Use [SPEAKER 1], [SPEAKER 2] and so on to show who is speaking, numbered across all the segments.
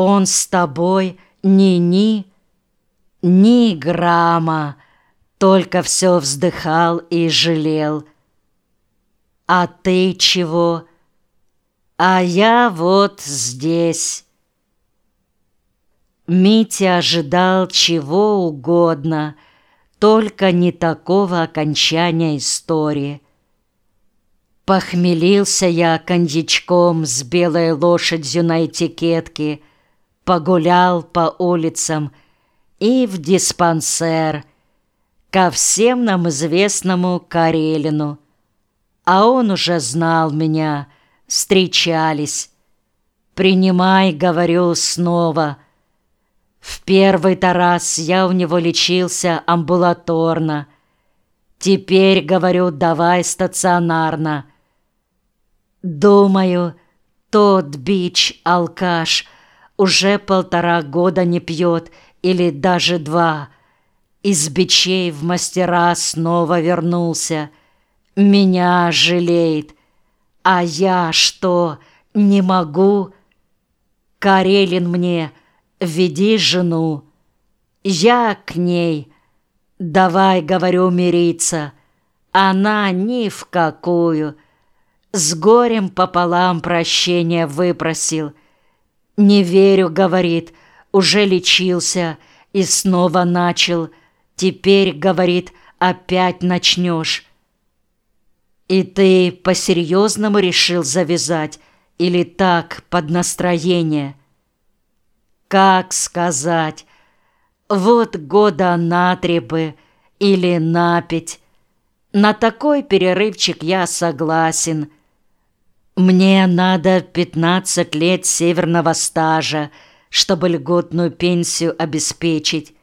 [SPEAKER 1] Он с тобой ни-ни, ни грамма, только все вздыхал и жалел. А ты чего? А я вот здесь. Митя ожидал чего угодно, только не такого окончания истории. Похмелился я коньячком с белой лошадью на этикетке, погулял по улицам и в диспансер ко всем нам известному Карелину. А он уже знал меня, встречались. «Принимай, — говорю, — снова — в первый-то раз я у него лечился амбулаторно. Теперь, говорю, давай стационарно. Думаю, тот бич-алкаш уже полтора года не пьет или даже два. Из бичей в мастера снова вернулся. Меня жалеет. А я что, не могу? Карелин мне веди жену. Я к ней. Давай, говорю, мириться. Она ни в какую. С горем пополам прощения выпросил. Не верю, говорит, уже лечился и снова начал. Теперь, говорит, опять начнешь. И ты по-серьезному решил завязать или так, под настроение? Как сказать? Вот года на три бы или на пять. На такой перерывчик я согласен. Мне надо пятнадцать лет северного стажа, чтобы льготную пенсию обеспечить.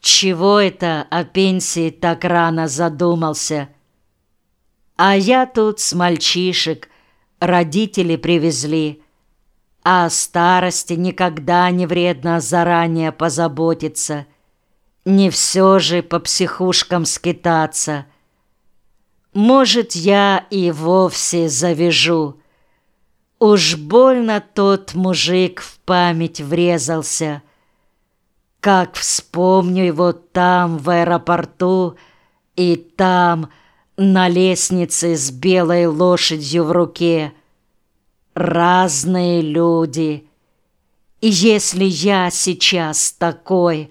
[SPEAKER 1] Чего это о пенсии так рано задумался? А я тут с мальчишек, родители привезли. А о старости никогда не вредно заранее позаботиться. Не все же по психушкам скитаться. Может, я и вовсе завяжу. Уж больно тот мужик в память врезался. Как вспомню его там, в аэропорту, и там, на лестнице с белой лошадью в руке — разные люди. И если я сейчас такой,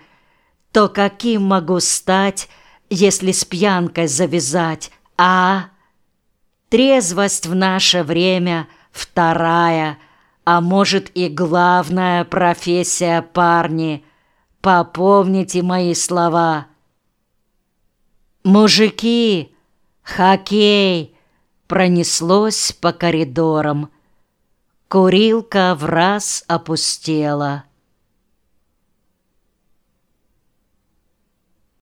[SPEAKER 1] то каким могу стать, если с пьянкой завязать, а? Трезвость в наше время вторая, а может и главная профессия парни. Попомните мои слова. Мужики, хоккей пронеслось по коридорам. Курилка в раз опустела.